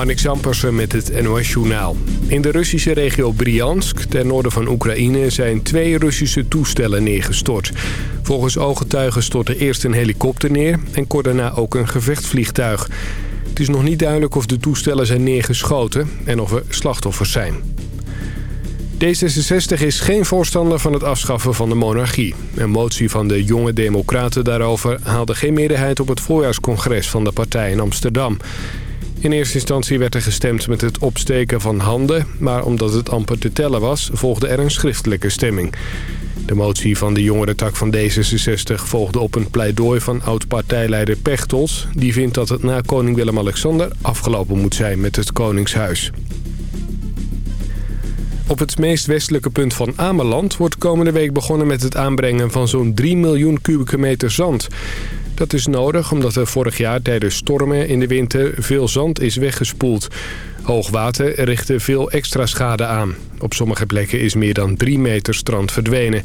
Marnik Zampersen met het NOS-journaal. In de Russische regio Bryansk, ten noorden van Oekraïne... zijn twee Russische toestellen neergestort. Volgens ooggetuigen stortte eerst een helikopter neer... en kort daarna ook een gevechtsvliegtuig. Het is nog niet duidelijk of de toestellen zijn neergeschoten... en of er slachtoffers zijn. D66 is geen voorstander van het afschaffen van de monarchie. Een motie van de jonge democraten daarover haalde geen meerderheid op het voorjaarscongres van de partij in Amsterdam. In eerste instantie werd er gestemd met het opsteken van handen... maar omdat het amper te tellen was, volgde er een schriftelijke stemming. De motie van de jongere tak van D66 volgde op een pleidooi van oud-partijleider Pechtold... die vindt dat het na koning Willem-Alexander afgelopen moet zijn met het Koningshuis. Op het meest westelijke punt van Ameland wordt komende week begonnen met het aanbrengen van zo'n 3 miljoen kubieke meter zand. Dat is nodig omdat er vorig jaar tijdens stormen in de winter veel zand is weggespoeld. Hoogwater richtte veel extra schade aan. Op sommige plekken is meer dan 3 meter strand verdwenen.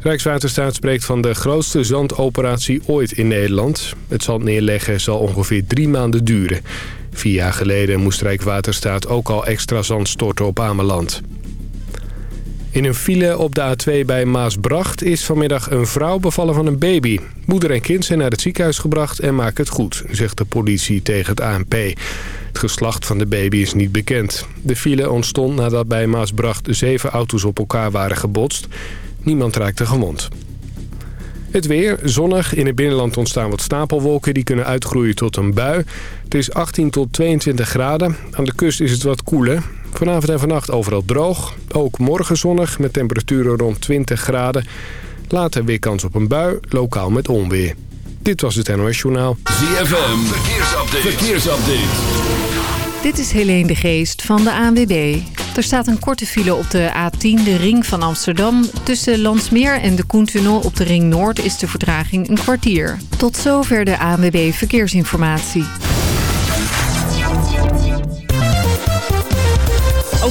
Rijkswaterstaat spreekt van de grootste zandoperatie ooit in Nederland. Het zand neerleggen zal ongeveer drie maanden duren. Vier jaar geleden moest Rijkswaterstaat ook al extra zand storten op Ameland. In een file op de A2 bij Maasbracht is vanmiddag een vrouw bevallen van een baby. Moeder en kind zijn naar het ziekenhuis gebracht en maken het goed, zegt de politie tegen het ANP. Het geslacht van de baby is niet bekend. De file ontstond nadat bij Maasbracht zeven auto's op elkaar waren gebotst. Niemand raakte gewond. Het weer, zonnig. In het binnenland ontstaan wat stapelwolken. Die kunnen uitgroeien tot een bui. Het is 18 tot 22 graden. Aan de kust is het wat koeler. Vanavond en vannacht overal droog. Ook morgen zonnig met temperaturen rond 20 graden. Later weer kans op een bui, lokaal met onweer. Dit was het NOS Journaal. ZFM, verkeersupdate. verkeersupdate. Dit is Helene de Geest van de ANWB. Er staat een korte file op de A10, de ring van Amsterdam. Tussen Landsmeer en de Koentunnel op de ring Noord is de vertraging een kwartier. Tot zover de ANWB Verkeersinformatie.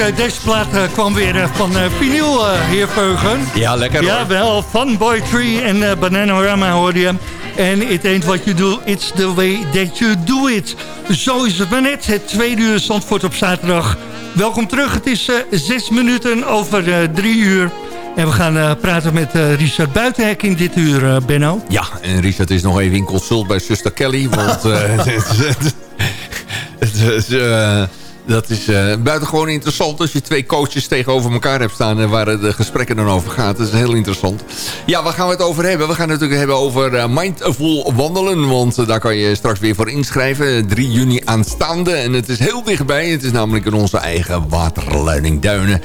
Ook deze plaat kwam weer van vinyl, heer Veugen. Ja, lekker Ja, wel. Van Boy Tree en Bananarama hoorde je. En it ain't what you do, it's the way that you do it. Zo is het maar net. Het tweede uur Zandvoort op zaterdag. Welkom terug. Het is zes minuten over drie uur. En we gaan uh, praten met uh, Richard Buitenhek in dit uur, uh, Benno. Ja, en Richard is nog even in consult bij Suster Kelly. Want dat is buitengewoon interessant als je twee coaches tegenover elkaar hebt staan... en waar de gesprekken dan over gaat. Dat is heel interessant. Ja, waar gaan we het over hebben? We gaan het natuurlijk hebben over Mindful Wandelen. Want daar kan je straks weer voor inschrijven. 3 juni aanstaande. En het is heel dichtbij. Het is namelijk in onze eigen waterleiding Duinen.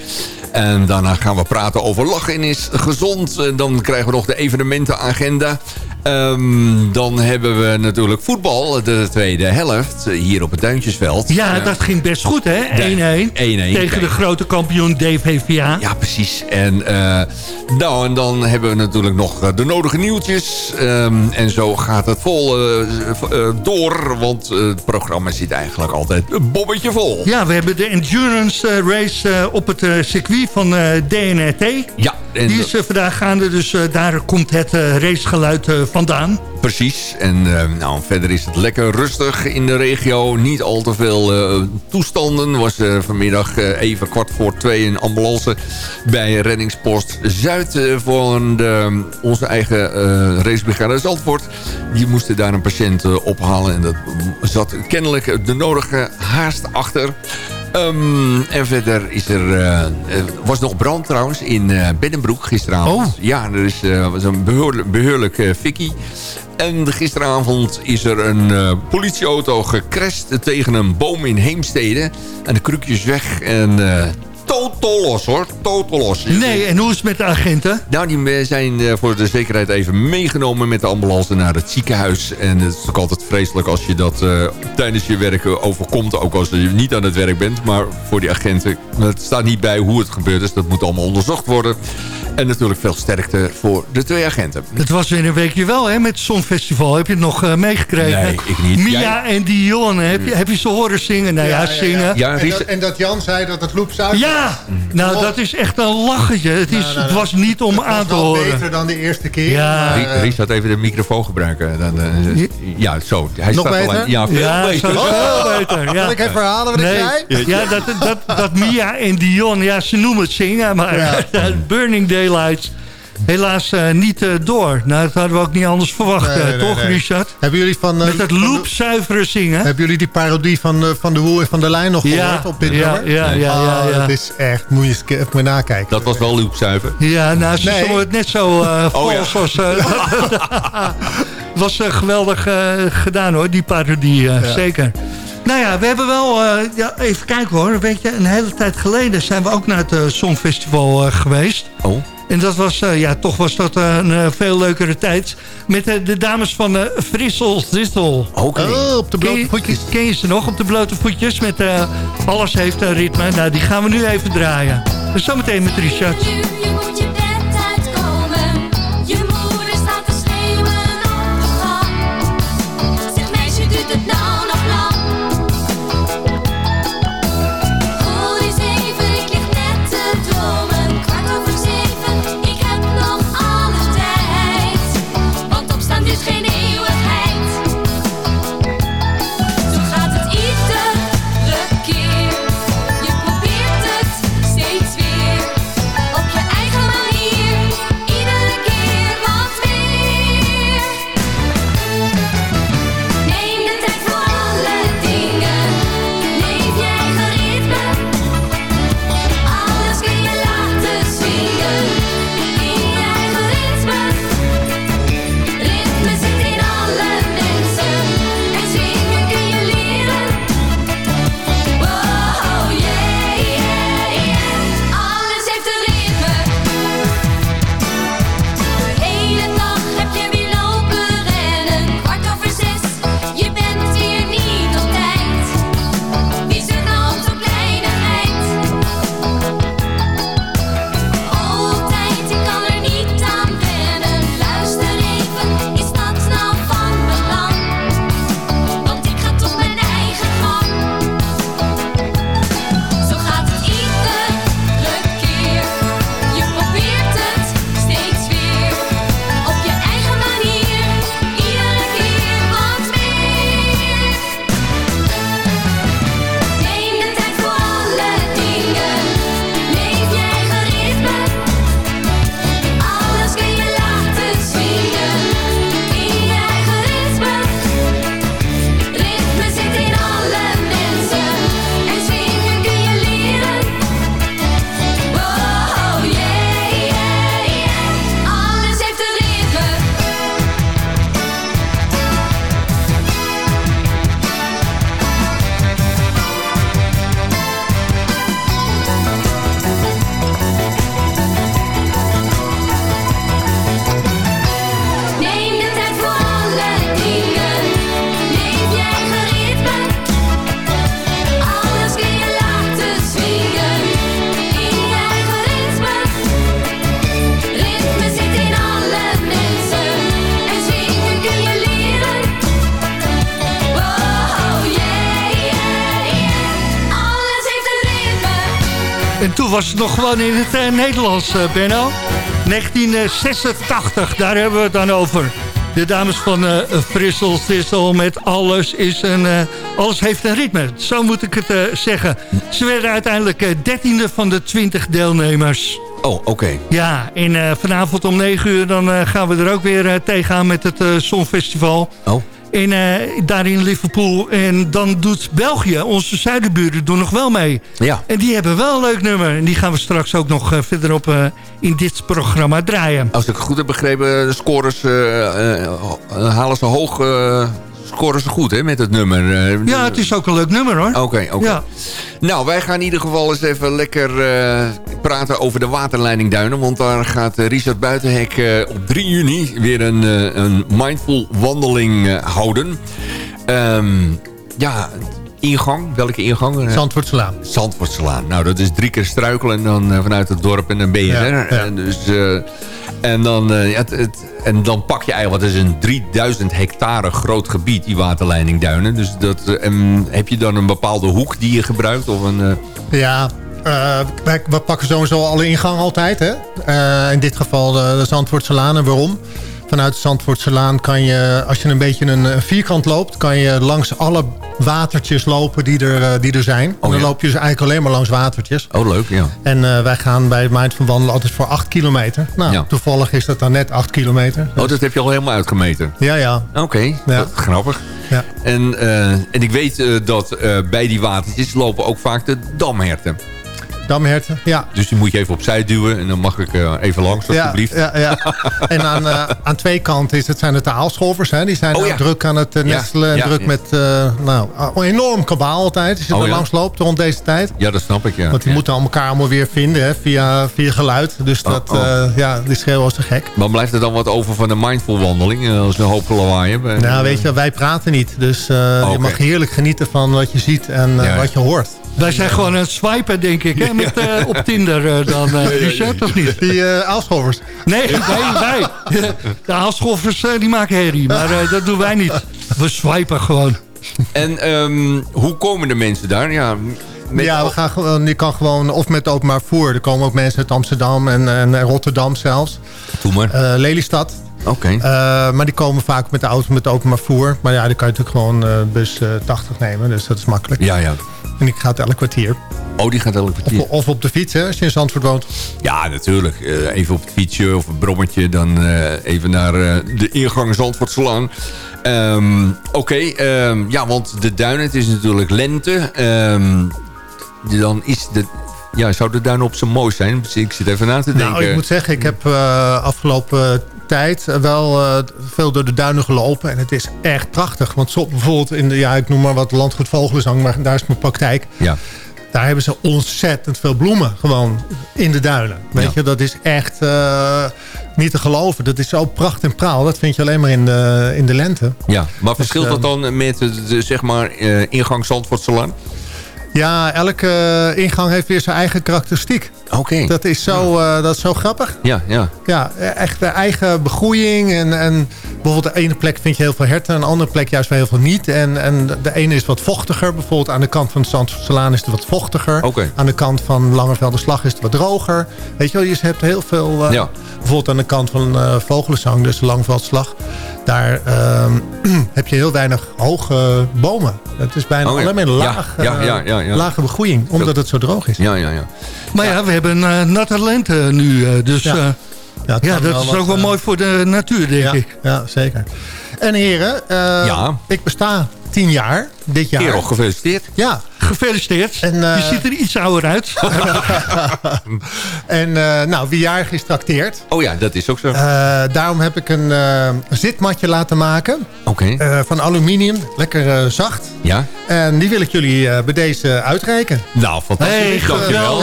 En daarna gaan we praten over lachen is gezond. Dan krijgen we nog de evenementenagenda. Um, dan hebben we natuurlijk voetbal, de tweede helft, hier op het Duintjesveld. Ja, dat ging best goed, hè? 1-1. Tegen de grote kampioen DVVA. Ja, precies. En, uh, nou, en dan hebben we natuurlijk nog eh, de nodige nieuwtjes. Um, en zo gaat het vol uh, uh, door, want het programma zit eigenlijk altijd een bobbetje vol. Ja, we hebben de endurance race op het circuit van DNRT. Ja. En Die is vandaag gaande, dus daar komt het racegeluid vandaan. Precies. En uh, nou, verder is het lekker rustig in de regio. Niet al te veel uh, toestanden. Was uh, vanmiddag even kwart voor twee een ambulance bij reddingspost Zuid voor de, onze eigen racebrigade Zandvoort. Die moesten daar een patiënt ophalen. En dat zat kennelijk de nodige haast achter. Um, en verder is er, uh, was nog brand trouwens in uh, Beddenbroek gisteravond. Oh. Ja, er is, uh, was een behoorlijk, behoorlijk fikkie. En gisteravond is er een politieauto gecrashed tegen een boom in Heemstede. En de krukjes weg en totaal los hoor. Totaal los. Nee, en hoe is het met de agenten? Nou, die zijn eh, voor de zekerheid even meegenomen met de ambulance naar het ziekenhuis. En het is ook altijd vreselijk als je dat uh, tijdens je werk overkomt. Ook als je niet aan het werk bent. Maar voor die agenten, het staat niet bij hoe het gebeurd is. Dat moet allemaal onderzocht worden. En natuurlijk veel sterkte voor de twee agenten. Het was weer een weekje wel, hè, met het Songfestival. Heb je het nog uh, meegekregen? Nee, ik niet. Mia Jij... en Dion, heb je, heb je ze horen zingen? Nou ja, ja, ja zingen. Ja, en, dat, en, dat, Jan zei dat het loopzuiver Ja, nou dat is echt een lachetje. Het, is, nou, nou, het was niet om aan te horen. Het beter dan de eerste keer. Ja. Maar, uh, Ries had even de microfoon gebruiken. Dan, uh, ja, zo. Hij nog staat beter? Al, ja, veel ja, beter. Zo, veel beter. Ja. Ik even herhalen wat nee. ik zei? Ja, dat, dat, dat Mia en Dion, ja, ze noemen het zingen, maar Burning Helaas uh, niet uh, door. Nou, dat hadden we ook niet anders verwacht, nee, nee, toch, nee. Richard? Hebben jullie van... Uh, Met het loopzuivere zingen. Hebben jullie die parodie van, van de Woel en van de Lijn nog ja, gehoord op dit ja, nummer? Ja, ja, oh, ja, ja. Dat is echt... Moet je eens even nakijken. Dat was wel loopzuiver. Ja, nou, ze zongen het net zo uh, oh, ja. als... was geweldig gedaan, hoor, die parodie. Ja. Zeker. Nou ja, we hebben wel... Uh, ja, even kijken hoor. Weet je, een hele tijd geleden zijn we ook naar het uh, Songfestival uh, geweest. Oh. En dat was, ja, toch was dat een veel leukere tijd. Met de dames van Frissel Zissel. Oké. Okay. Oh, op de blote ken, voetjes. Ken je ze nog? Op de blote voetjes. Met Alles heeft een ritme. Nou, die gaan we nu even draaien. Dus zometeen met Richard. Was het nog gewoon in het eh, Nederlands, eh, Benno. 1986, daar hebben we het dan over. De dames van eh Frissel met alles, is een, eh, alles heeft een ritme. Zo moet ik het eh, zeggen. Ze werden uiteindelijk eh, dertiende van de 20 deelnemers. Oh, oké. Ja, en eh, vanavond om 9 uur dan, eh, gaan we er ook weer eh, tegenaan met het eh Songfestival. Oh. En eh, daar in Liverpool. En dan doet België, onze zuidenburen, doen nog wel mee. Ja. En die hebben wel een leuk nummer. En die gaan we straks ook nog eh, verderop eh, in dit programma draaien. Als ik het goed heb begrepen, de scores eh, halen ze hoog... scoren ze goed, hè, met het nummer. Eh, Ja, het is ook een leuk nummer hoor. Oké, oké. Ja. Nou, wij gaan in ieder geval eens even lekker eh, praten over de waterleiding Duinen. Want daar gaat eh, Richard Buitenhek op 3 juni weer een, een mindful wandeling houden. Ehm, ja, ingang. Welke ingang? Zandvoortslaan. Zandvoortslaan. Nou, dat is drie keer struikelen en dan vanuit het dorp en dan ben je Ja, er. ja. En, dus, eh, en, dan, eh, ja, en dan pak je eigenlijk, wat is een 3000 hectare groot gebied, die waterleiding Duinen. Dus dat, eh, en heb je dan een bepaalde hoek die je gebruikt? Of een, eh, Ja, eh, wij, we pakken sowieso alle ingang altijd. Hè? In dit geval de, de Zandvoortselaan. En waarom? Vanuit Zandvoortselaan kan je, als je een beetje een, vierkant loopt... kan je langs alle watertjes lopen die er, eh, die er zijn. en dan ja. loop je dus eigenlijk alleen maar langs watertjes. oh, leuk, ja. En eh, wij gaan bij Mind van Wandelen altijd voor 8 kilometer. Nou, Ja. toevallig is dat dan net 8 kilometer. Oh, dat heb je al helemaal uitgemeten. Ja, ja. Oké, Ja. grappig. ja. En, eh, en ik weet dat bij die watertjes lopen ook vaak de damherten. Damherten, ja. Dus die moet je even opzij duwen en dan mag ik eh, even langs, alsjeblieft. Ja, ja, ja. En aan, eh, aan twee kanten is het, zijn het de aalscholvers. Hè? Die zijn Oh, nou ja. druk aan het eh, nestelen. En druk met nou, een enorm kabaal altijd. Als je Oh, er langs loopt rond deze tijd. Ja, dat snap ik, ja. Want die moeten elkaar allemaal weer vinden hè, via, via geluid. Dus Oh, dat, oh. ja, die schreeuwen als te gek. Maar blijft er dan wat over van de mindful wandeling? Als we een hoop lawaai hebben? Nou, weet je, wij praten niet. Dus je mag heerlijk genieten van wat je ziet en wat je hoort. Wij zijn gewoon aan het swipen, denk ik, hè, met, eh, op Tinder eh, dan, eh Richard, of niet? Die eh aalscholvers. Nee, nee, wij. De aalschoffers die maken herrie, maar eh, dat doen wij niet. We swipen gewoon. En ehm, hoe komen de mensen daar? Ja, met- ja, we gaan gewoon, je kan gewoon, of met openbaar voer. Er komen ook mensen uit Amsterdam en, en Rotterdam zelfs. Doe maar. Eh, Lelystad. Oké. Eh, maar die komen vaak met de auto met openbaar voer. Maar ja, die kan je natuurlijk gewoon eh, bus eh, 80 nemen. Dus dat is makkelijk. Ja, ja. En ik ga het elk kwartier. Oh, die gaat elk kwartier. of op de fiets, hè, als je in Zandvoort woont. Ja, natuurlijk. Eh, even op het fietsje of een brommetje. Dan eh, even naar eh, de ingang Zandvoortslaan. Ehm Oké, ehm, ja, want de duinen, het is natuurlijk lente. Ehm, dan is de... Ja, zou de zijn mooi zijn? Ik zit even na te denken. Nou, ik moet zeggen, ik heb eh, afgelopen tijd wel eh, veel door de duinen gelopen. En het is echt prachtig. Want zo, bijvoorbeeld in de, ja, ik noem maar wat Landgoed Vogelenzang. Maar daar is mijn praktijk. Ja. Daar hebben ze ontzettend veel bloemen gewoon in de duinen. Weet Ja. je, dat is echt eh, niet te geloven. Dat is zo pracht en praal. Dat vind je alleen maar in de, in de lente. Ja, maar verschilt eh, dat dan met de, zeg maar, eh, ingang Zandvoortselaan? Ja, elke eh, ingang heeft weer zijn eigen karakteristiek. Oké. Dat is zo, eh, dat is zo grappig. Ja, ja. Ja, echt de eigen begroeiing. En, en bijvoorbeeld de ene plek vind je heel veel herten. En de andere plek juist weer heel veel niet. En, en de ene is wat vochtiger. Bijvoorbeeld aan de kant van het Zandvoortselaan is het wat vochtiger. Oké. Aan de kant van Langevelderslag is het wat droger. Weet je wel, je hebt heel veel... eh, Ja. Bijvoorbeeld aan de kant van eh Vogelenzang, dus de Langveldslag. Daar ehm, heb je heel weinig hoge bomen. Het is bijna Oh ja. alleen maar laag, ja, eh, ja, ja, ja. lage begroeiing. Omdat het zo droog is. Ja, ja, ja. Maar ja, we hebben een uh, natte lente nu. eh, dus Ja. dat is ook wel eh, mooi voor de natuur, denk ik. ja, zeker. En heren, eh, Ja. ik besta tien jaar dit jaar. Kerel, gefeliciteerd. Ja, Gefeliciteerd. En, eh, je ziet er iets ouder uit. en eh, nou, wie jarig is trakteert. Oh ja, dat is ook zo. Daarom heb ik een zitmatje laten maken. Oké. van aluminium, lekker zacht. ja? En die wil ik jullie bij deze uitreiken. Nou, fantastisch. Hey, dankjewel.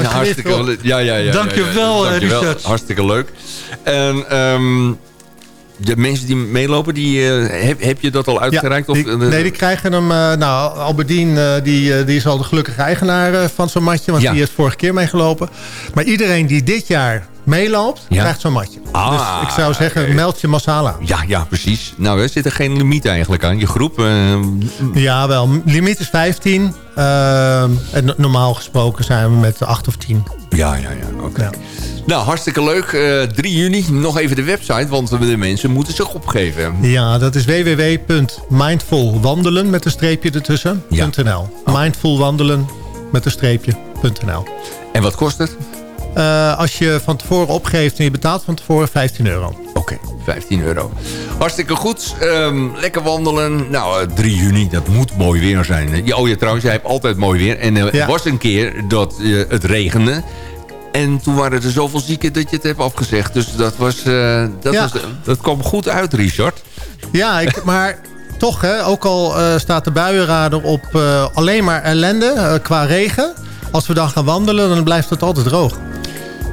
Ja, hartstikke leuk. Ja, ja, ja. Dankjewel, ja, ja. Richard. Hartstikke leuk. En ehm, de mensen die meelopen, die, eh, heb, heb je dat al uitgereikt? Ja, of, eh, nee, die krijgen hem... eh, nou, Alberdien eh, die, die is al de gelukkige eigenaar van zo'n matje. Want Ja. die is vorige keer meegelopen. Maar iedereen die dit jaar meeloopt, Ja. krijgt zo'n matje. Ah, dus ik zou zeggen, oké. meld je massaal aan. Ja, ja, precies. Nou, er zit er geen limiet eigenlijk aan. Je groep... eh, Ja, wel. Limiet is 15. ehm, en no- normaal gesproken zijn we met 8 of 10. ja, ja, ja. Oké. Ja. Nou, hartstikke leuk. Eh 3 juni, nog even de website, want de mensen moeten zich opgeven. Ja, dat is www.mindfulwandelen met een streepje ertussen. Ja. .nl. Mindfulwandelen met een streepje. .nl. En wat kost het? Eh, als je van tevoren opgeeft en je betaalt van tevoren 15 euro. Oké, 15 euro. Hartstikke goed. Ehm, lekker wandelen. Nou, eh, 3 juni, dat moet mooi weer zijn. Ja, oh ja, trouwens, jij hebt altijd mooi weer. En eh, er Ja. was een keer dat eh, het regende. En toen waren er zoveel zieken dat je het hebt afgezegd. Dus dat, was, eh, dat, Ja. was, dat kwam goed uit, Richard. Ja, ik, maar toch, hè, ook al eh, staat de buienradar op eh, alleen maar ellende eh, qua regen. Als we dan gaan wandelen, dan blijft het altijd droog.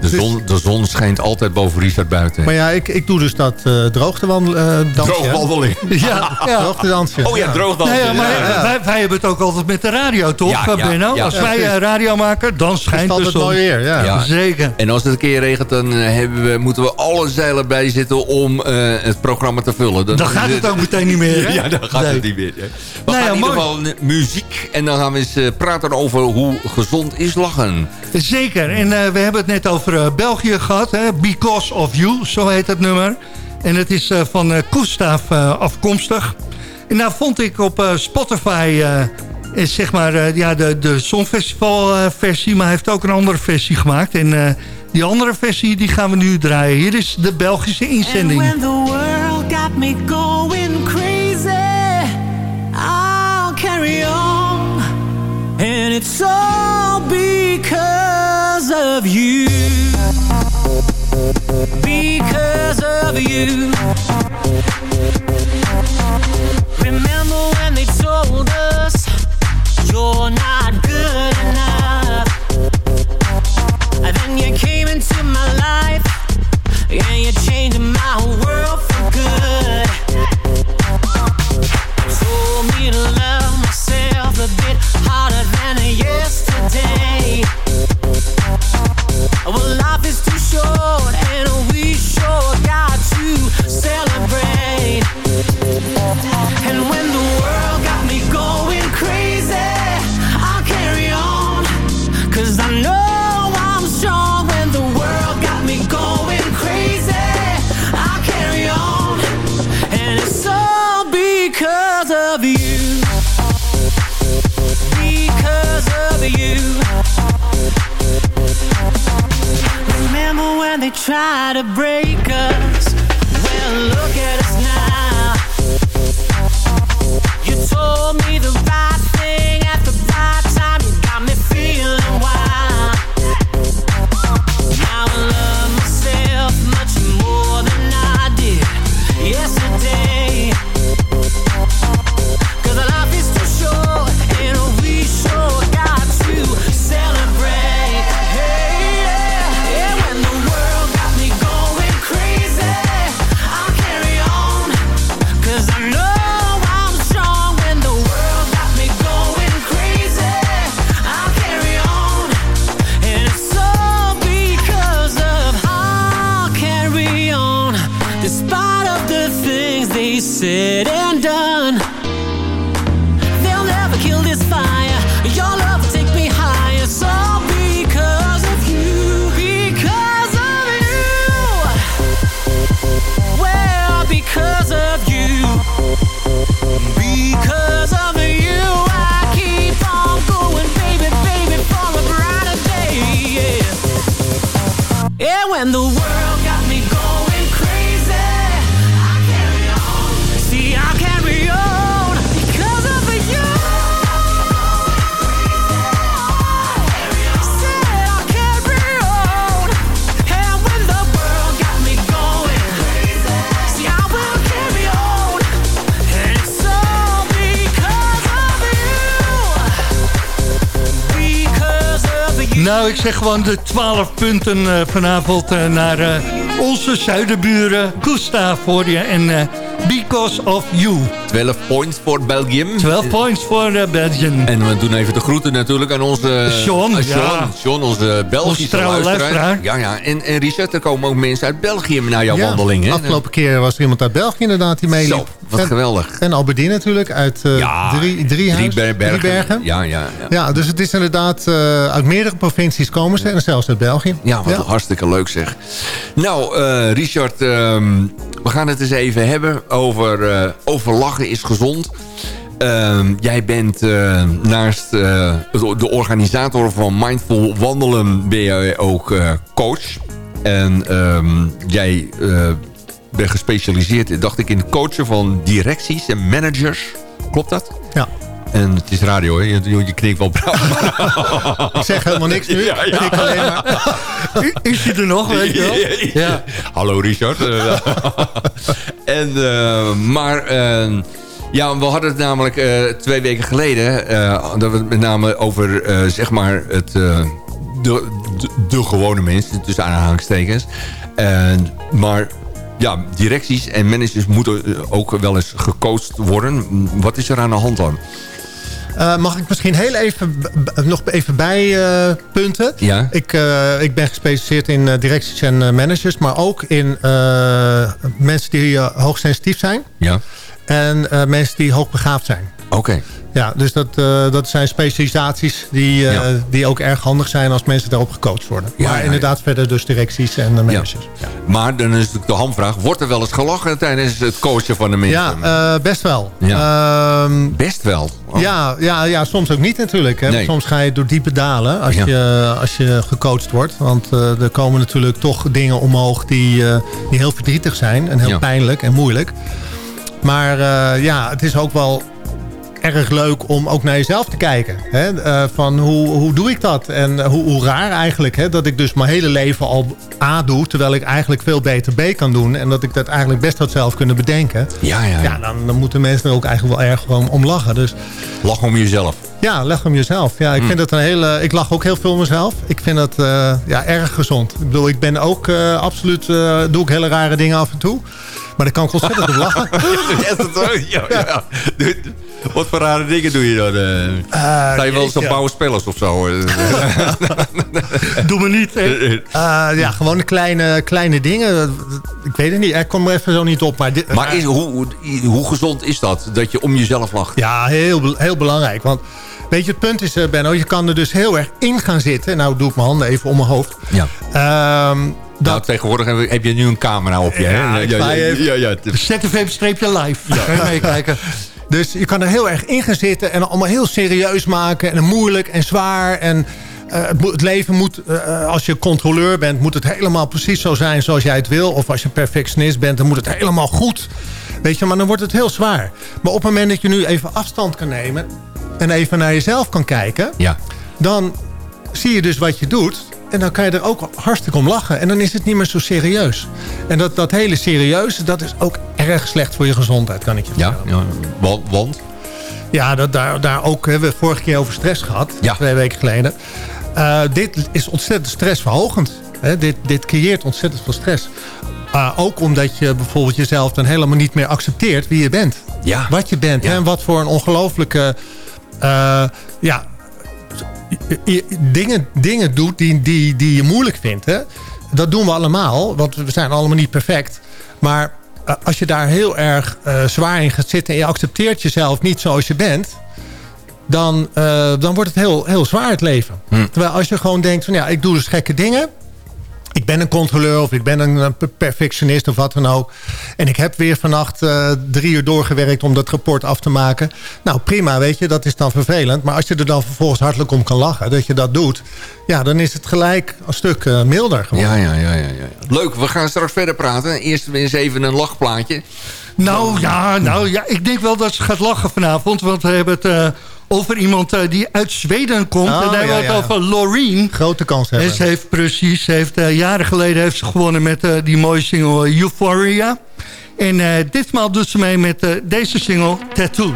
De zon, de zon schijnt altijd boven Richard buiten. Maar ja, ik, ik doe dus dat eh droogtewandeling. Uh, Droogwandeling. Ja, Ja. droogtedansje. Oh ja, droog dan. Nee, ja, maar Ja. Wij, wij hebben het ook altijd met de radio, toch, Ja, eh, ja, Benno? ja. Als wij eh, radio maken, dan Het schijnt is de altijd zon. weer, ja. Ja. Zeker. En als het een keer regent, dan eh, hebben we, moeten we alle zeilen bijzitten om eh, het programma te vullen. Dan gaat het ook meteen niet meer, hè? Ja, dan gaat Nee. het niet meer. hè. We Nou ja, gaan in ieder geval muziek en dan gaan we eens eh, praten over hoe gezond is lachen. Zeker. En eh, we hebben het net over eh, België gehad. Hè? Because of You, zo heet het nummer. En het is eh, van eh Koestaaf afkomstig. En nou vond ik op Spotify... eh, zeg maar ja, de, de Songfestival versie, maar hij heeft ook een andere versie gemaakt. En die andere versie die gaan we nu draaien. Hier is de Belgische inzending. And when the world got me going crazy, I'll carry on. And it's all because of you. Because of you. Remember when they told us you're not because of you. Ik zeg gewoon de 12 punten eh, vanavond eh, naar eh, onze zuidenburen. Gustav hoor je en eh, Because of You. 12 points voor Belgium. 12 points voor uh, Belgium. En we doen even de groeten natuurlijk aan onze... Sean, uh, Sean, ja. Sean, onze Belgische Onze trouwe luisteraar. luisteraar. Ja, ja. En, en Richard, er komen ook mensen uit België naar jouw Ja, wandeling. Hè? afgelopen keer was er iemand uit België inderdaad die meeliep. Wat En- geweldig. En Alberdien natuurlijk, uit eh Ja, drie, Driehuis, Driebergen. Driebergen. Ja, ja, ja. Ja, dus het is inderdaad uh, uit meerdere provincies komen ze. En zelfs uit België. Ja, wat hartstikke leuk zeg. Nou, uh, Richard, um, we gaan het eens even hebben over, uh, over lachen is gezond. Uh, jij bent uh, naast uh, de organisator van Mindful Wandelen ben jij ook coach. En um, jij bent gespecialiseerd, dacht ik, in het coachen van directies en managers. Klopt dat? Ja. En het is radio, hè? Je, je knikt wel braaf. ik zeg helemaal niks nu. Ja, ja. Ik alleen maar... Is je er nog, weet je wel? Ja. Hallo Richard. en, uh, maar... Uh, ja, we hadden het namelijk uh, twee weken geleden... dat we het met name over, zeg maar, het, de, de, de, gewone mensen, tussen aanhalingstekens. maar ja, directies en managers moeten ook wel eens gecoacht worden. Wat is er aan de hand dan? Uh, mag ik misschien heel even nog even bijpunten? Uh, ja. Ik, uh, ik ben gespecialiseerd in directies en managers, maar ook in mensen die hoogsensitief zijn. Ja. En mensen die hoogbegaafd zijn. Oké. Okay. Ja, dus dat, uh, dat zijn specialisaties die, uh, ja. die ook erg handig zijn als mensen daarop gecoacht worden. Ja, maar ja, inderdaad verder dus directies en de managers. Maar dan is natuurlijk de hamvraag, wordt er wel eens gelachen tijdens het coachen van de mensen? Ja, uh, best wel. Ehm, best wel? Oh. Ja, ja, ja, soms ook niet natuurlijk. Hè. Nee. Soms ga je door diepe dalen als, je, als je gecoacht wordt. Want er komen natuurlijk toch dingen omhoog die, die heel verdrietig zijn. En heel pijnlijk en moeilijk. Maar ja, het is ook wel erg leuk om ook naar jezelf te kijken. Hè? Uh, van hoe, hoe doe ik dat? En uh, hoe, hoe, raar eigenlijk hè? dat ik dus mijn hele leven al A doe... terwijl ik eigenlijk veel beter B kan doen. En dat ik dat eigenlijk best had zelf kunnen bedenken. Ja, ja. ja dan, dan moeten mensen er ook eigenlijk wel erg om, om lachen. Dus, lach om jezelf. Ja, lach om jezelf. Ja, ik, mm. vind dat een hele, ik lach ook heel veel om mezelf. Ik vind dat uh, ja, erg gezond. Ik bedoel, ik ben ook absoluut... doe ik hele rare dingen af en toe. Maar daar kan ik ontzettend op lachen. ja, ja. Wat voor rare dingen doe je dan? Uh, je wel eens op bouwen spellers of zo? doe me niet. Uh, ja, gewoon kleine, kleine dingen. Ik weet het niet. Ik kom er even zo niet op. Maar, dit, maar is, hoe, hoe gezond is dat? Dat je om jezelf lacht? Ja, heel, heel belangrijk. Want weet je, het punt is, Benno, je kan er dus heel erg in gaan zitten. Nou, doe ik mijn handen even om mijn hoofd. Ja. Um, dat... Nou, tegenwoordig heb je nu een camera op je. Ja, hè? Ja, ja, ja, ja, ZFM-live. Ja. Kan je meekijken. Dus je kan er heel erg in gaan zitten en allemaal heel serieus maken. En moeilijk en zwaar. En uh, het, het, leven moet, uh, als je controleur bent, moet het helemaal precies zo zijn zoals jij het wil. Of als je perfectionist bent, dan moet het helemaal goed. Weet je, maar dan wordt het heel zwaar. Maar op het moment dat je nu even afstand kan nemen en even naar jezelf kan kijken... Ja. dan zie je dus wat je doet. En dan kan je er ook hartstikke om lachen. En dan is het niet meer zo serieus. En dat, dat hele serieuze, dat is ook erg slecht voor je gezondheid, kan ik je ja, vertellen. ja, want? want? Ja, dat, daar, daar ook hebben we vorige keer over stress gehad. Ja. Twee weken geleden. Uh, dit is ontzettend stressverhogend. Dit, dit creëert ontzettend veel stress. Uh, ook omdat je bijvoorbeeld jezelf dan helemaal niet meer accepteert wie je bent. Ja. Wat je bent. Ja. En wat voor een ongelooflijke... Uh, ja, dingen, dingen doet die, die, die je moeilijk vindt. Hè? Dat doen we allemaal, want we zijn allemaal niet perfect. Maar uh, als je daar heel erg uh, zwaar in gaat zitten... en je accepteert jezelf niet zoals je bent... dan, uh, dan wordt het heel, heel zwaar het leven. Hm. Terwijl als je gewoon denkt van ja, ik doe dus gekke dingen... ik ben een controleur of ik ben een perfectionist of wat dan ook... en ik heb weer vannacht uh, drie uur doorgewerkt om dat rapport af te maken. Nou prima, weet je, dat is dan vervelend. Maar als je er dan vervolgens hartelijk om kan lachen, dat je dat doet... ja, dan is het gelijk een stuk uh, milder gewoon. Ja, ja, ja, ja, ja. Leuk, we gaan straks verder praten. Eerst eens even een lachplaatje. Nou ja, nou ja, ik denk wel dat ze gaat lachen vanavond. Want we hebben het uh, over iemand uh, die uit Zweden komt. Oh, en daar ja, hebben we het ja. over Loreen. Grote kans hebben. En ze heeft precies, ze heeft, uh, jaren geleden heeft ze gewonnen met die mooie single Euphoria. En ditmaal doet ze mee met deze single Tattoo.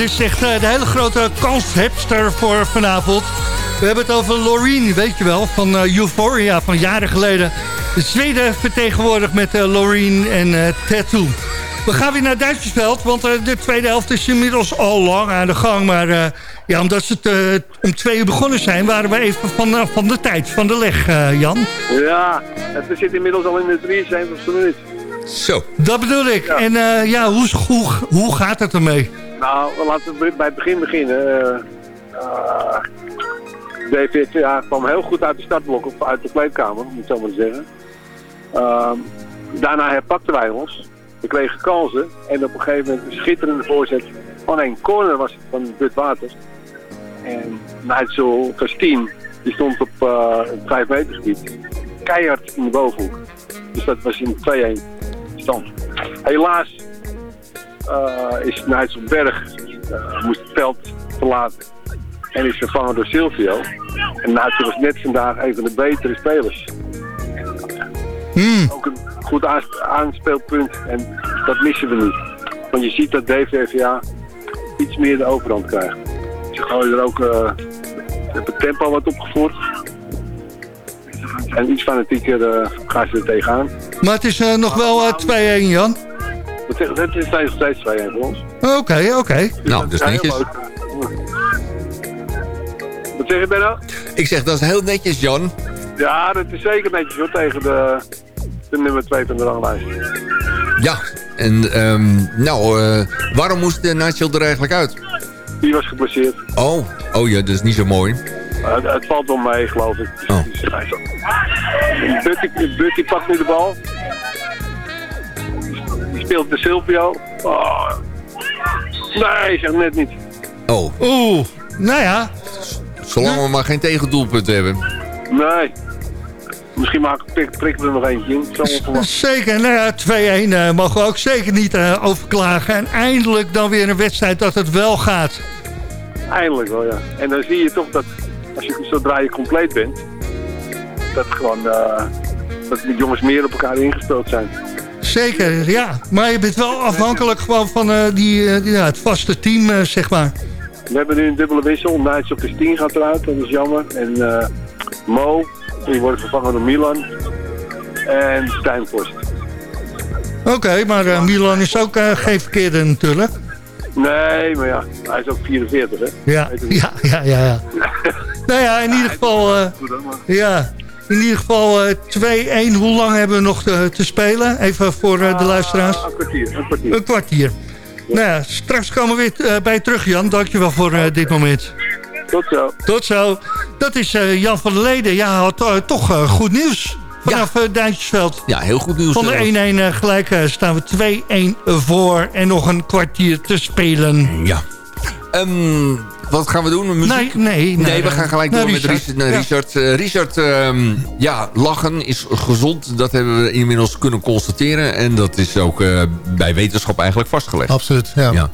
Dit is echt eh, de hele grote conceptster voor vanavond. We hebben het over Loreen, weet je wel, van eh, Euphoria van jaren geleden. De Zweden vertegenwoordigd met eh, Loreen en eh, Tattoo. We gaan weer naar Duitsersveld, want eh, de tweede helft is inmiddels al lang aan de gang. Maar eh, ja, omdat ze het, eh, om twee uur begonnen zijn, waren we even van, van de tijd, van de leg, eh, Jan. Ja, het zit inmiddels al in de 73 minuut. Zo. Dat bedoel ik. En eh, ja, hoe, hoe, hoe gaat het ermee? Nou, laten we bij het begin beginnen. Eh eh, ja, kwam heel goed uit de startblok, of uit de kleedkamer, moet ik zo maar zeggen. Ehm, daarna herpakten wij ons. We kregen kansen en op een gegeven moment een schitterende voorzet van een corner was het van Bud Waters. En Nigel Kastien, die stond op eh het 5 meter gebied, keihard in de bovenhoek. Dus dat was in 2-1 stand. Helaas eh, is Nigel Berg, eh, moest het veld verlaten en is vervangen door Silvio. En Nigel was net vandaag een van de betere spelers. Ook een goed aans- aanspeelpunt en dat missen we niet. Want je ziet dat DVVA iets meer de overhand krijgt. Ze gooien er ook eh, het tempo wat opgevoerd. En iets fanatieker eh, gaan ze er tegenaan. Maar het is eh, nog wel eh, 2-1, Jan. Dat is- Het is nog steeds 2-1 voor ons. Oké, oké. Nou, dat is heel netjes. Wat zeg je Benno? Ik zeg, dat is heel netjes, Jan. Ja, dat is zeker netjes hoor, tegen de, de nummer 2 van de ranglijst. Ja, en ehm, nou, eh, waarom moest uh, Nigel er eigenlijk uit? Die was geblesseerd. Oh, oh ja, dat is niet zo mooi. Uh, het, het valt wel mee, geloof ik. Dus, Oh. dus Butty, Butty pakt nu de bal. Speelt de Silvio. Oh. Nee, zeg net niet. Oh, Oeh, nou ja. zolang we maar geen tegendoelpunt hebben. Nee. Misschien maken prik, prikken we er nog eentje in. Zeker, nou ja, 2-1 eh, mogen we ook zeker niet eh, overklagen. En eindelijk dan weer een wedstrijd dat het wel gaat. Eindelijk wel, ja. En dan zie je toch dat als je zodra je compleet bent, dat gewoon eh, dat de jongens meer op elkaar ingespeeld zijn. Zeker, ja. Maar je bent wel afhankelijk gewoon van eh, die, eh, ja, het vaste team, eh, zeg maar. We hebben nu een dubbele wissel. Nigel Christine gaat eruit, dat is jammer. En Mo, die wordt vervangen door Milan. En Stijn Post. Oké, maar Milan is ook geen verkeerde natuurlijk. Nee, maar ja, hij is ook 44, hè? Ja, ja, ja, ja. ja. nou ja, in ieder geval... ja, in ieder geval eh, 2-1. Hoe lang hebben we nog te, te spelen? Even voor eh, de luisteraars. Ah, Een kwartier, een kwartier. Een kwartier. Nou ja, straks komen we weer eh, bij je terug, Jan. Dankjewel voor eh, dit moment. Tot zo. Tot zo. Dat is eh, Jan van der Leden. Ja, hij had eh, toch eh, goed nieuws vanaf eh Duintjesveld. Ja, heel goed nieuws. Van de eh. 1-1 eh, gelijk eh, staan we 2-1 voor en nog een kwartier te spelen. Ja. Ehm, wat gaan we doen? Muziek? Nee, nee, Nee, nee, we gaan gelijk door met Richard. Richard. naar Ja. Richard, Eh, ehm, ja, lachen is gezond. Dat hebben we inmiddels kunnen constateren. En dat is ook eh, bij wetenschap eigenlijk vastgelegd. Absoluut, ja. Ja.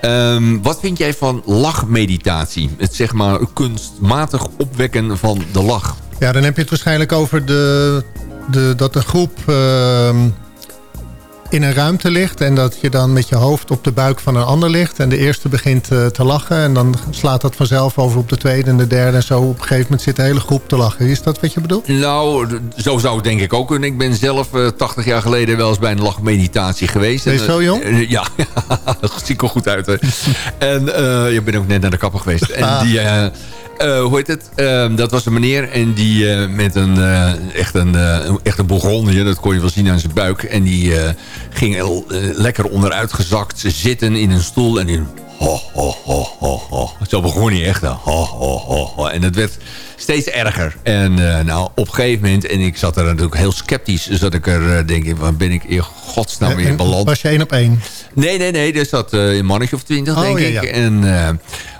Ehm, wat vind jij van lachmeditatie? Het zeg maar kunstmatig opwekken van de lach. Ja, dan heb je het waarschijnlijk over de, de, dat een groep ehm, in een ruimte ligt... en dat je dan met je hoofd op de buik van een ander ligt... en de eerste begint eh, te lachen... en dan slaat dat vanzelf over op de tweede en de derde... en zo op een gegeven moment zit de hele groep te lachen. Is dat wat je bedoelt? Nou, zo zou het denk ik ook kunnen. Ik ben zelf eh, 80 jaar geleden wel eens bij een lachmeditatie geweest. Ben je En, zo eh, jong? ja, dat ziet er goed uit. Hè. en je bent ook net naar de kapper geweest. En Ah. die... eh, hoe heet het? Eh, dat was een meneer en die eh, met een, eh, echt, een, echt een bourgogne, dat kon je wel zien aan zijn buik. En die ging lekker onderuitgezakt zitten in een stoel en die... Ho, ho, ho, ho, ho. Zo begon hij echt. Ho, ho, ho, ho. En het werd steeds erger. En eh, nou, op een gegeven moment, en ik zat er natuurlijk heel sceptisch, zat ik er, eh, denk ik, waar ben ik in godsnaam weer En beland? was je één op één? Nee, nee, nee. Er zat eh, een mannetje of twintig, Oh, denk ja, ik. ja. En, eh,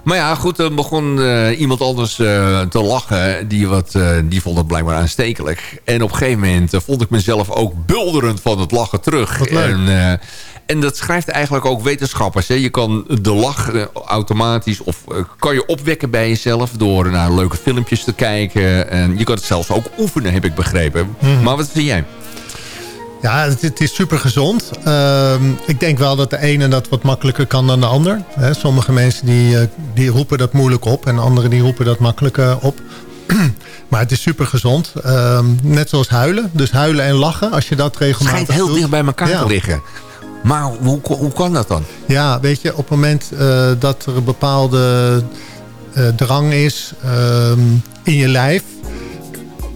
maar ja, goed, dan begon eh, iemand anders eh, te lachen. Die, wat, eh, die vond het blijkbaar aanstekelijk. En op een gegeven moment eh, vond ik mezelf ook bulderend van het lachen terug. Wat leuk. En, eh, en dat schrijft eigenlijk ook wetenschappers. Hè. Je kan de lach eh, automatisch of eh, kan je opwekken bij jezelf... door naar leuke filmpjes te kijken. En je kan het zelfs ook oefenen, heb ik begrepen. Mhm. Maar wat vind jij? Ja, het, het is super gezond. ik denk wel dat de ene dat wat makkelijker kan dan de ander. Hè, sommige mensen die, eh, die roepen dat moeilijk op... en anderen die roepen dat makkelijker op. maar het is super gezond. net zoals huilen. Dus huilen en lachen, als je dat Het regelmatig schijnt heel doet. dicht bij elkaar Ja. te liggen. Maar hoe, hoe kan dat dan? Ja, weet je, op het moment eh, dat er een bepaalde eh, drang is ehm, in je lijf...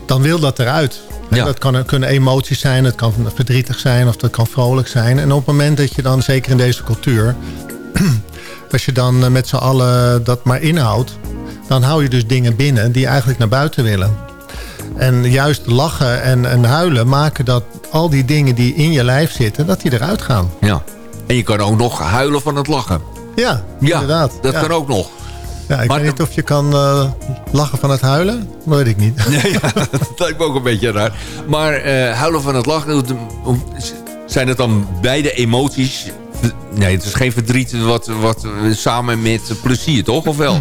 dan wil dat eruit. Ja. Dat kan, kunnen emoties zijn, het kan verdrietig zijn of dat kan vrolijk zijn. En op het moment dat je dan, zeker in deze cultuur... als je dan eh, met z'n allen dat maar inhoudt... dan hou je dus dingen binnen die eigenlijk naar buiten willen. En juist lachen en, en huilen maken dat al die dingen die in je lijf zitten... dat die eruit gaan. Ja. En je kan ook nog huilen van het lachen. Ja, Ja, inderdaad. dat Ja. kan ook nog. Ja, ik Maar- weet niet of je kan eh, lachen van het huilen. Dat weet ik niet. Nee, ja, dat lijkt me ook een beetje raar. Maar eh, huilen van het lachen, zijn het dan beide emoties? Nee, het is geen verdriet wat, wat samen met plezier, toch? Of wel?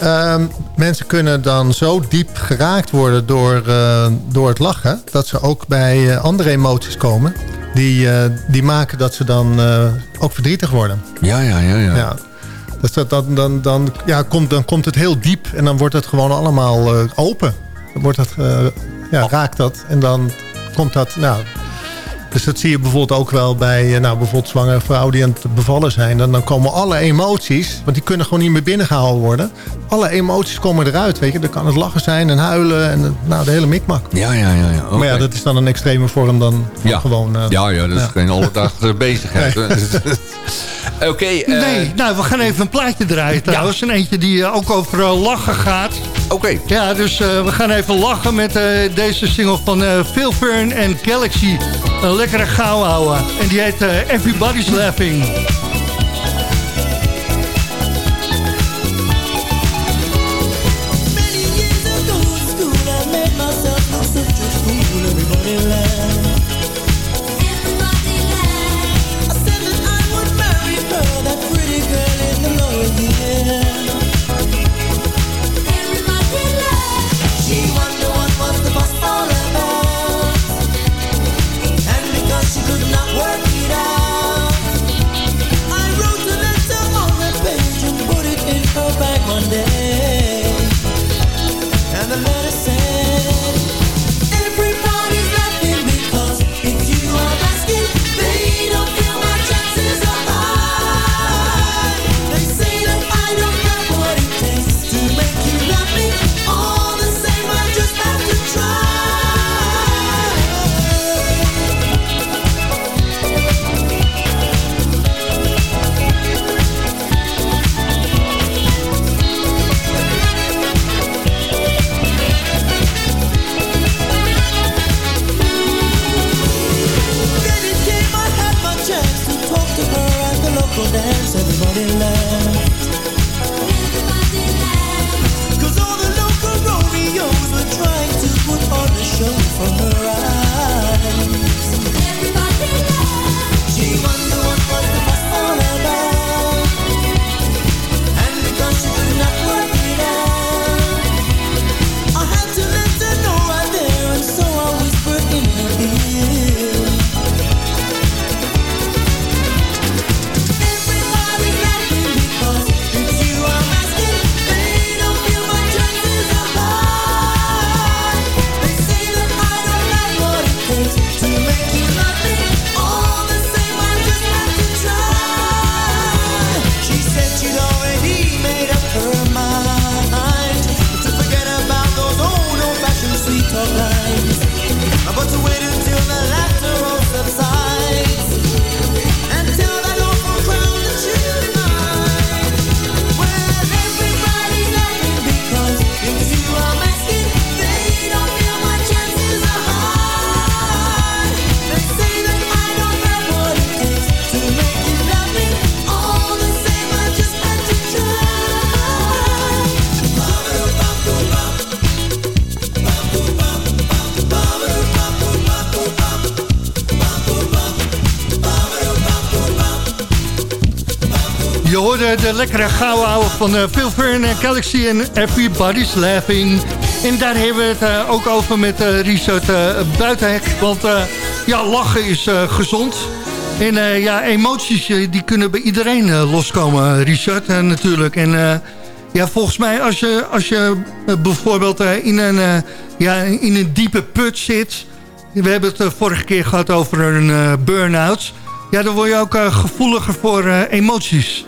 Ehm, mensen kunnen dan zo diep geraakt worden door, eh, door het lachen... dat ze ook bij eh, andere emoties komen... Die, eh, die maken dat ze dan ook verdrietig worden. Ja, ja, ja. ja. Ja. Dus dat, dat, dan, dan, ja, komt, dan komt het heel diep en dan wordt het gewoon allemaal open. Dan wordt het, eh, ja, raakt dat en dan komt dat... Nou, dus dat zie je bijvoorbeeld ook wel bij eh, nou, bijvoorbeeld zwangere vrouwen die aan het bevallen zijn. Dan, dan komen alle emoties, want die kunnen gewoon niet meer binnengehaald worden. Alle emoties komen eruit, weet je. Dan kan het lachen zijn en huilen en eh, nou, de hele mikmak. Ja, ja, ja. ja. Maar ja, dat is dan een extreme vorm dan van ja. gewoon... eh, ja, ja, dat is ja. geen alledagse bezigheid. Oké, eh, Nee, nou, we gaan even een plaatje draaien trouwens. Een eentje die ook over lachen gaat. oké. Ja, dus eh, we gaan even lachen met eh, deze single van eh, Phil Fern en Galaxy. Een lekkere gauw. En die heet eh, Everybody's Laughing. De lekkere gouden van eh, Phil Fern en Galaxy en Everybody's Laughing. En daar hebben we het eh, ook over met eh, Richard Buitenhek. Want ja, lachen is gezond. En ja, emoties die kunnen bij iedereen loskomen, Richard, natuurlijk. En ja, volgens mij als je, als je bijvoorbeeld in, een, ja, in een diepe put zit... We hebben het vorige keer gehad over een burn-out. Ja, dan word je ook gevoeliger voor emoties.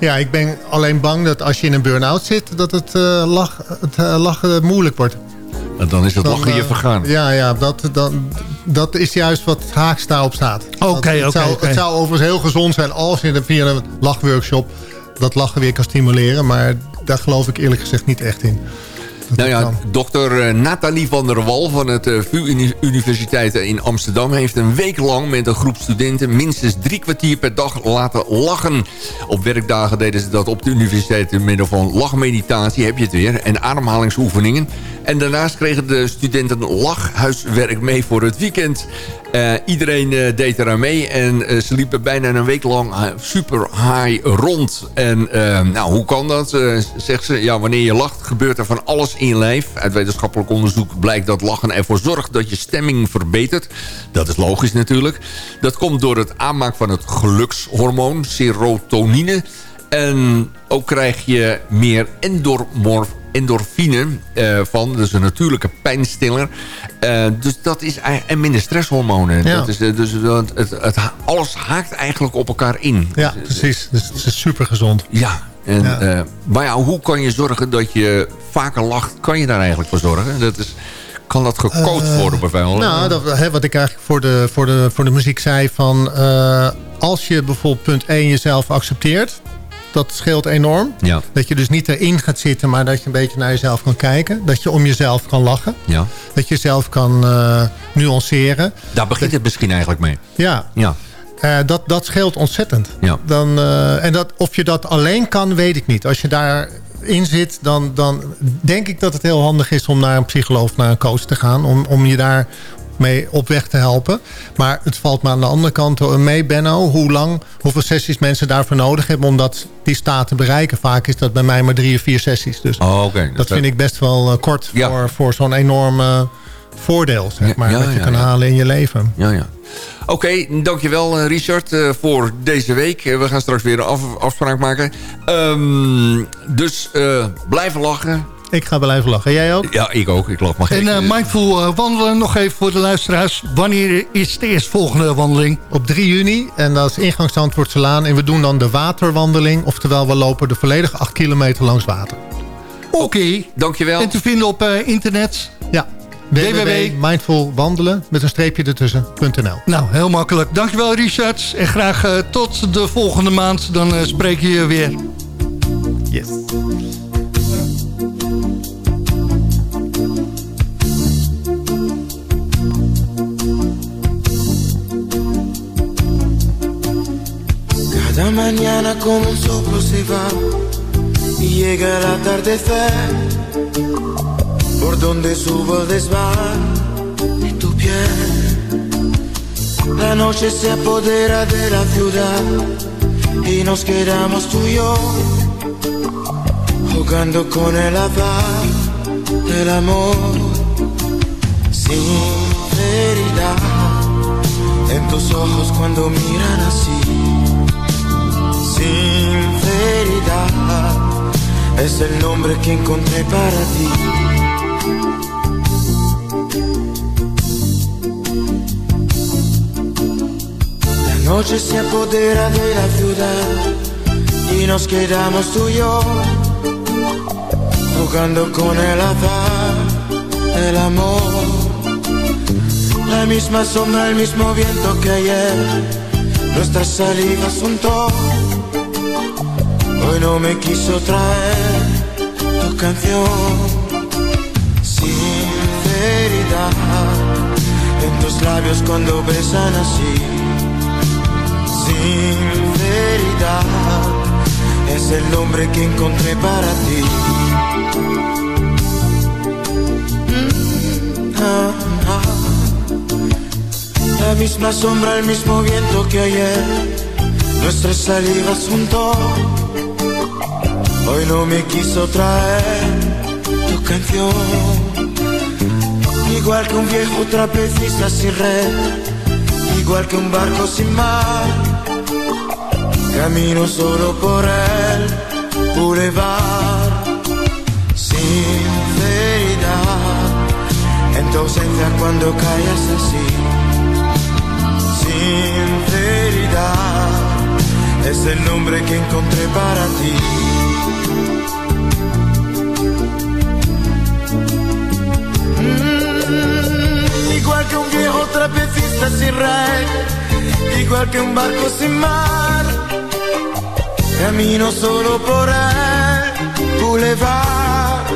Ja, ik ben alleen bang dat als je in een burn-out zit... dat het, eh, lach, het eh, lachen moeilijk wordt. En dan is het Dan, lachen je eh, vergaan. Ja, ja dat, dat, dat is juist wat haaks daarop staat. Oké, oké, het, het zou overigens heel gezond zijn als je via een lachworkshop... dat lachen weer kan stimuleren. Maar daar geloof ik eerlijk gezegd niet echt in. Nou ja, dokter eh, Nathalie van der Wal van het eh, VU Uni- Universiteit in Amsterdam... heeft een week lang met een groep studenten minstens drie kwartier per dag laten lachen. Op werkdagen deden ze dat op de universiteit door middel van lachmeditatie, heb je het weer, en ademhalingsoefeningen. En daarnaast kregen de studenten lachhuiswerk mee voor het weekend. Eh, iedereen eh, deed eraan mee en eh, ze liepen bijna een week lang super high rond. En nou, hoe kan dat? Zegt ze, ja, wanneer je lacht gebeurt er van alles in je lijf. Uit wetenschappelijk onderzoek blijkt dat lachen ervoor zorgt dat je stemming verbetert. Dat is logisch natuurlijk. Dat komt door het aanmaak van het gelukshormoon, serotonine. En ook krijg je meer endormorf endorfine eh, van. Is een natuurlijke pijnstiller. Eh, dus dat is en minder stresshormonen. Ja. Dat is, eh, dus het, het, alles haakt eigenlijk op elkaar in. Ja, precies. Dus het is super gezond. Ja, en, Ja. maar ja, hoe kan je zorgen dat je vaker lacht? Kan je daar eigenlijk voor zorgen? Dat is, kan dat gecoacht worden bijvoorbeeld? Nou, dat, wat ik eigenlijk voor de, voor de, voor de muziek zei van... als je bijvoorbeeld punt 1 jezelf accepteert... dat scheelt enorm. Ja, Dat je dus niet erin gaat zitten, maar dat je een beetje naar jezelf kan kijken. Dat je om jezelf kan lachen. ja. Dat je jezelf kan eh, nuanceren. Daar begint het misschien eigenlijk mee. Ja, Ja, eh, dat, dat scheelt ontzettend. Ja. Dan, eh, en dat, of je dat alleen kan, weet ik niet. Als je daarin zit, dan, dan denk ik dat het heel handig is... om naar een psycholoog of naar een coach te gaan. Om, om je daar mee op weg te helpen. Maar het valt me aan de andere kant mee, Benno... hoe lang, hoeveel sessies mensen daarvoor nodig hebben... om dat, die staat te bereiken. Vaak is dat bij mij maar drie of vier sessies. Dus oh, oké. dat vind ik best wel eh, kort Ja. voor, voor zo'n enorm eh, voordeel, zeg maar. ja, dat je kan halen in je leven. Ja, ja. Oké, dankjewel eh, Richard eh, voor deze week. We gaan straks weer een af- afspraak maken. Ehm, dus eh, blijven lachen. Ik ga blijven lachen. Jij ook? Ja, ik ook. Ik lach maar En eh, mindful eh, wandelen nog even voor de luisteraars. Wanneer is de eerstvolgende wandeling? Op 3 juni. En dat is ingang Zandvoortselaan. En we doen dan de waterwandeling. Oftewel, we lopen de volledige 8 kilometer langs water. Oké. Dankjewel. En te vinden op eh, internet. Ja. www.mindfulwandelen met een streepje ertussen.nl Nou, heel makkelijk. Dankjewel Richard. En graag tot de volgende maand. Dan spreek je je weer. Yes. Cada mañana como un soplo se va y llega el atardecer. Por donde subo el desván de tu piel. La noche se apodera de la ciudad y nos quedamos tú y yo jugando con el azar del amor. Sinceridad en tus ojos cuando miran así. Es el nombre que encontré para ti. La noche se apodera de la ciudad y nos quedamos tú y yo jugando con el azar del amor. La misma sombra, el mismo viento que ayer, nuestras salidas juntó. Hoy no me quiso traer tu canción. Sinceridad en tus labios cuando besan así. Sinceridad es el nombre que encontré para ti. Mm, ah, ah. La misma sombra, el mismo viento que ayer, nuestras salidas juntó. Hoy no me quiso traer tu canción. Igual que un viejo trapecista sin red, igual que un barco sin mar. Camino solo por el boulevard. Sinceridad en tu ausencia cuando callas así. Sinceridad es el nombre que encontré para ti. Que un viejo trapecista sin red, igual que un barco sin mar. Camino solo por el boulevard.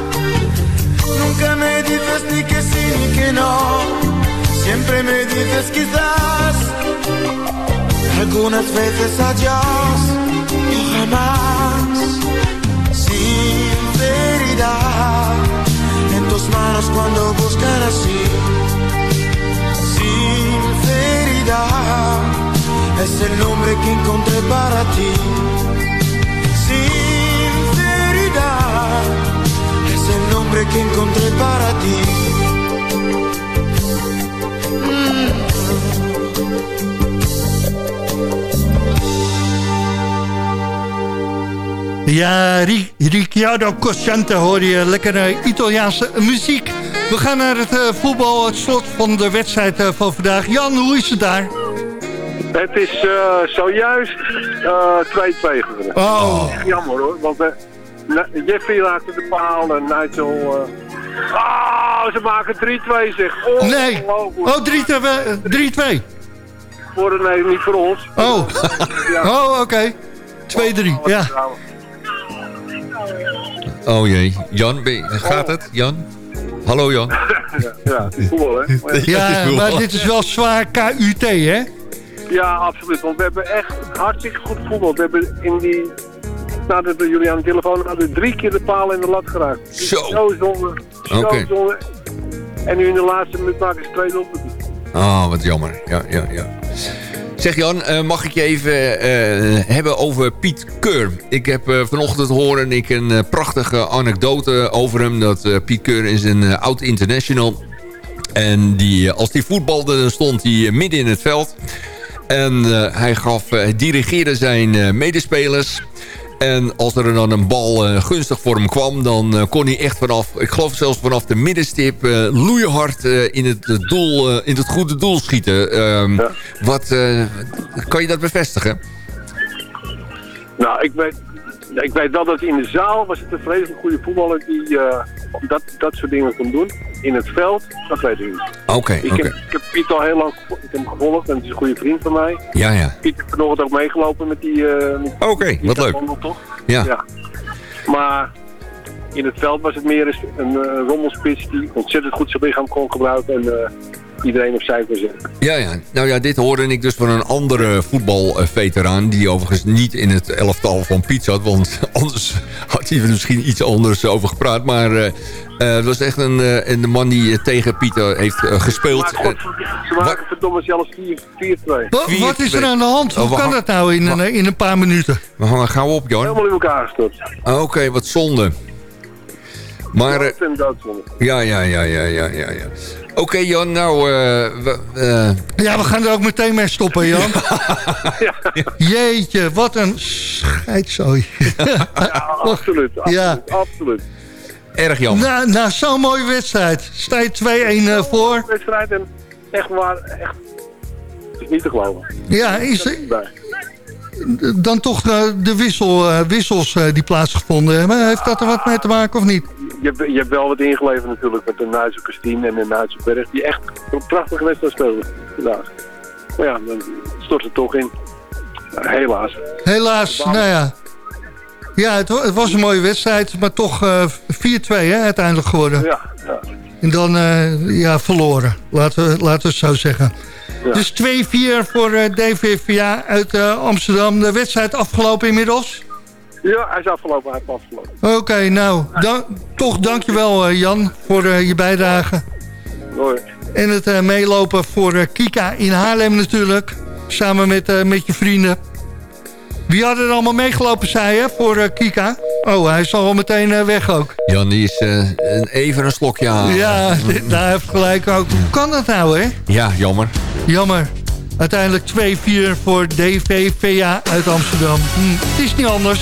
Nunca me dices ni que sí ni que no. Siempre me dices quizás. Algunas veces adiós y jamás. Sinceridad en tus manos cuando buscan así. Es el nombre que encontré para ti. Sinceridad es el nombre que encontré para ti. Ja, Ri- Ricciardo Cosciante hoor je lekkere Italiaanse muziek. We gaan naar het eh, voetbal, het slot van de wedstrijd eh, van vandaag. Jan, hoe is het daar? Het is eh, zojuist eh, 2-2 geworden. Oh. Jammer hoor, want eh, Jeffrey raakte de paal en Nigel... eh ah, ze maken 3-2 zeg. Nee. Oh, 3-2. Voor de, nee, niet voor ons. Oh, oh oké. 2-3, ja. Oh jee. Jan, gaat het? Jan? Hallo Jan. Ja, ja, het is voetbal hè. Ja, maar dit is wel zwaar KUT, hè? Ja, absoluut. Want we hebben echt hartstikke goed voetbal. We hebben in die... Nadat jullie aan de telefoon hadden, drie keer de paal in de lat geraakt. Zo. Zo zonde. Zo zonde. En nu in de laatste minuut maken ze twee doelpunten. Oh, wat jammer. Ja, ja, ja. Zeg Jan, eh, mag ik je even eh, hebben over Piet Keur? Ik heb eh, vanochtend horen ik een prachtige anekdote over hem. Dat Piet Keur is een oud international. En die, als die voetbalde, dan stond hij midden in het veld. En eh, hij gaf, eh, hij dirigeerde zijn eh, medespelers. En als er dan een bal gunstig voor hem kwam... dan kon hij echt vanaf, ik geloof zelfs vanaf de middenstip... eh loeihard in, het, doel, in het goede doel schieten. Ehm, wat, kan je dat bevestigen? Nou, ik weet, ik weet wel dat in de zaal was het een vreselijk goede voetballer die eh, dat, dat soort dingen kon doen. In het veld, dat weet ik niet. Oké, ik, ik heb Piet al heel lang ik heb gevolgd en het is een goede vriend van mij. Ja, ja. Piet heeft vanochtend ook meegelopen met die... met Oké, wat leuk. toch? Ja. Maar in het veld was het meer eens een eh, rommelspits die ontzettend goed zijn lichaam kon gebruiken en iedereen opzij kon zetten. Ja, ja. Nou ja, dit hoorde ik dus van een andere voetbalveteraan... die overigens niet in het elftal van Piet zat... want anders had hij er misschien iets anders over gepraat. Maar eh, eh, het was echt een, eh, een man die tegen Piet heeft gespeeld. Ze maken verdomme zelfs 4-2. Wat, wat is er aan de hand? Oh, Hoe we kan dat nou in, een, in een paar minuten? We hangen gauw op, Jan. Helemaal in elkaar gestort. Ah, Oké, wat zonde. Maar, ja, ja, ja, ja, ja, ja. Oké, Jan, nou... eh, we, eh, Ja, we gaan er ook meteen mee stoppen, Jan. Jeetje, wat een scheidzooi. Ja, absoluut. Ja. Absoluut. absoluut. erg jammer. Na, na zo'n mooie wedstrijd. Sta je 2-1 eh, voor. wedstrijd en echt waar, echt, het is niet te geloven. Ja, is er Bij. Dan toch eh, de wissel, eh, wissels eh, die plaatsgevonden hebben. Heeft dat er wat mee te maken of niet? Je, hebt- je hebt wel wat ingeleverd natuurlijk met de Nuitse Christine en de Berg, die echt een prachtige wedstrijd speelden vandaag. Maar ja, dan stort het toch in. Helaas. Helaas, nou ja. Ja, het, wa- het was een mooie wedstrijd, maar toch eh 4-2 hè, uiteindelijk geworden. Ja, ja. En dan eh, ja, verloren, laten we, laten we het zo zeggen. Ja. Dus 2-4 voor eh, DVVA uit eh, Amsterdam. De wedstrijd afgelopen inmiddels? ja, hij is afgelopen, hij heeft afgelopen. Oké, nou, dan, toch dankjewel eh, Jan voor je bijdrage. Hoi. En het meelopen voor Kika in Haarlem natuurlijk. Samen met, met je vrienden. Wie hadden er allemaal meegelopen, zei je, voor eh, Kika? Oh, hij is al meteen eh, weg ook. Jan, die is eh, even een slokje aan. Ja, dit- daar heeft gelijk ook. Hoe kan dat nou, hè? Ja, jammer. Jammer. Uiteindelijk 2-4 voor DVVA uit Amsterdam. Hm, het is niet anders.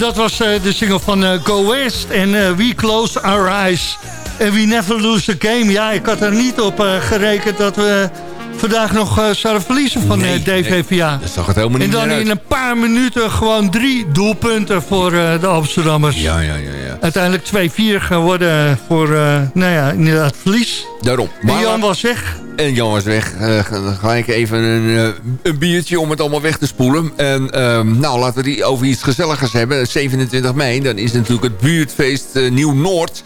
Dat was eh, de single van eh, Go West en eh, We Close Our Eyes. En We Never Lose a Game. Ja, ik had er niet op gerekend dat we vandaag nog zouden verliezen van Nee, DVVA. Dat zag het helemaal niet En dan in een paar minuten gewoon drie doelpunten voor de Amsterdammers. Ja, ja, ja. Uiteindelijk 2-4 geworden voor, eh, nou ja, inderdaad verlies. Daarom. En Jan was weg. En Jan was weg. Eh, ga- gelijk even een, eh, een biertje om het allemaal weg te spoelen. En ehm, nou, laten we die over iets gezelligers hebben. 27 mei, dan is natuurlijk het buurtfeest Nieuw-Noord.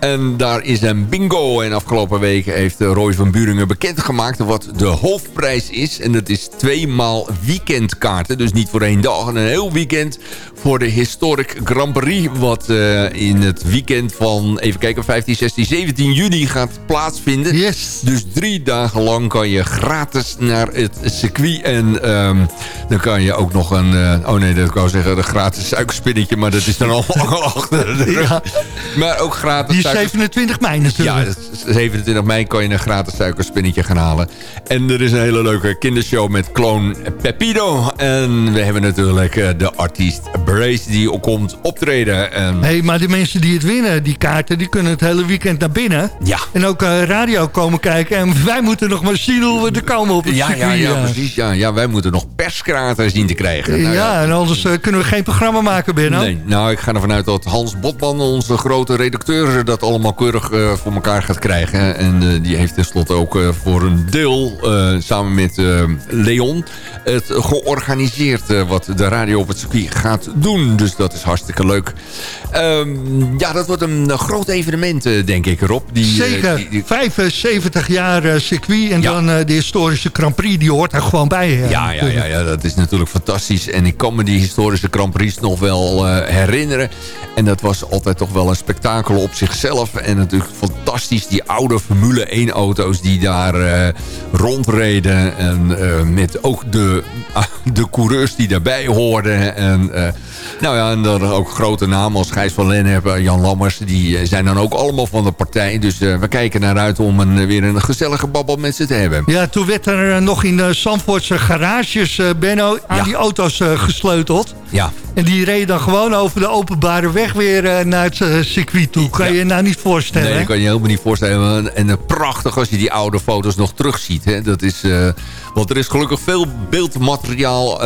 En daar is een bingo. En afgelopen week heeft eh, Roy van Buringen bekendgemaakt wat de hoofdprijs is. En dat is twee maal weekendkaarten. Dus niet voor één dag, een heel weekend voor de Historic Grand Prix. Wat eh, in het weekend van, even kijken, 15, 16, 17 juni gaat plaatsvinden. Yes. Dus drie dagen lang kan je gratis naar het circuit. En ehm, dan kan je ook nog een... eh, oh nee, dat kan ik zeggen, een gratis suikerspinnetje. Maar dat is dan al achter de rug. Maar ook gratis 27 mei natuurlijk. Ja, dat is 27 mei kan je een gratis suikerspinnetje gaan halen. En er is een hele leuke kindershow met kloon Pepito. En we hebben natuurlijk eh, de artiest Brace die ook komt optreden. En Hé, maar de mensen die het winnen, die kaarten, die kunnen het hele weekend naar binnen. Ja. En ook eh, radio komen kijken. En wij moeten nog maar zien hoe we er komen op het ja, ja, circuit. ja, eh. precies. Ja, ja, wij moeten nog perskraten zien te krijgen. Nou ja, en anders kunnen we geen programma maken, Benno. Nee, nou, ik ga ervan uit dat Hans Botman, onze grote redacteur... dat allemaal keurig eh, voor elkaar gaat krijgen. En eh, die heeft tenslotte ook eh, voor een deel, samen met Leon... het georganiseerd wat de radio op het circuit gaat doen. Dus dat is hartstikke leuk. Ehm, ja, dat wordt een groot evenement, denk ik, Rob. Die, Zeker. die- die- 75 jaar circuit. En Ja. dan de historische Grand Prix, die hoort er gewoon bij. Ja, ja, ja, ja, dat is natuurlijk fantastisch. En ik kan me die historische Grand Prix nog wel herinneren. En dat was altijd toch wel een spektakel op zichzelf. En natuurlijk fantastisch, die oude Formule 1 auto's die daar eh, rondreden. En eh, met ook de, de coureurs die daarbij hoorden. En, eh, nou ja, en dan ook grote namen als Gijs van Lennep, Jan Lammers. Die zijn dan ook allemaal van de partij. Dus we kijken naar uit om een, weer een gezellige babbel met ze te hebben. Ja, toen werd er nog in de Zandvoortse garages, Benno, aan Ja. die auto's gesleuteld. Ja, En die reden dan gewoon over de openbare weg weer eh, naar het eh, circuit toe. Kan je je nou niet voorstellen? Nee, dat kan je helemaal niet voorstellen. En eh, prachtig als je die oude foto's nog terugziet. Hè. Dat is, want er is gelukkig veel beeldmateriaal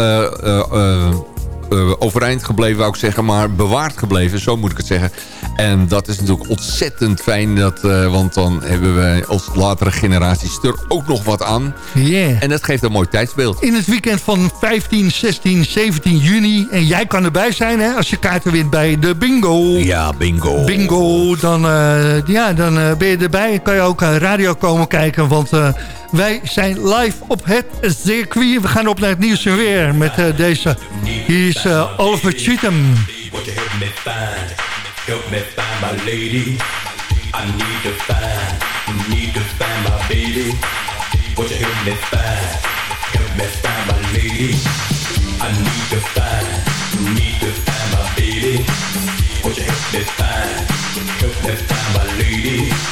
overeind gebleven, wou ik zeggen. Maar bewaard gebleven, zo moet ik het zeggen. En dat is natuurlijk ontzettend fijn. Dat, eh, want dan hebben we als latere generaties er ook nog wat aan. Yeah. En dat geeft een mooi tijdsbeeld. In het weekend van 15, 16, 17 juni. En jij kan erbij zijn hè, als je kaarten wint bij de bingo. Ja, bingo. Bingo, dan, eh, ja, dan eh, ben je erbij. Kan je ook radio komen kijken, want eh, wij zijn live op het circuit. We gaan op naar het nieuws en weer met deze. Hier is eh, Oliver Cheatham. Help me find my lady? I need to find, need to find my baby. Won't you help me find, help me find my lady? I need to find, need to find my baby. Won't you help me find, help me find my lady?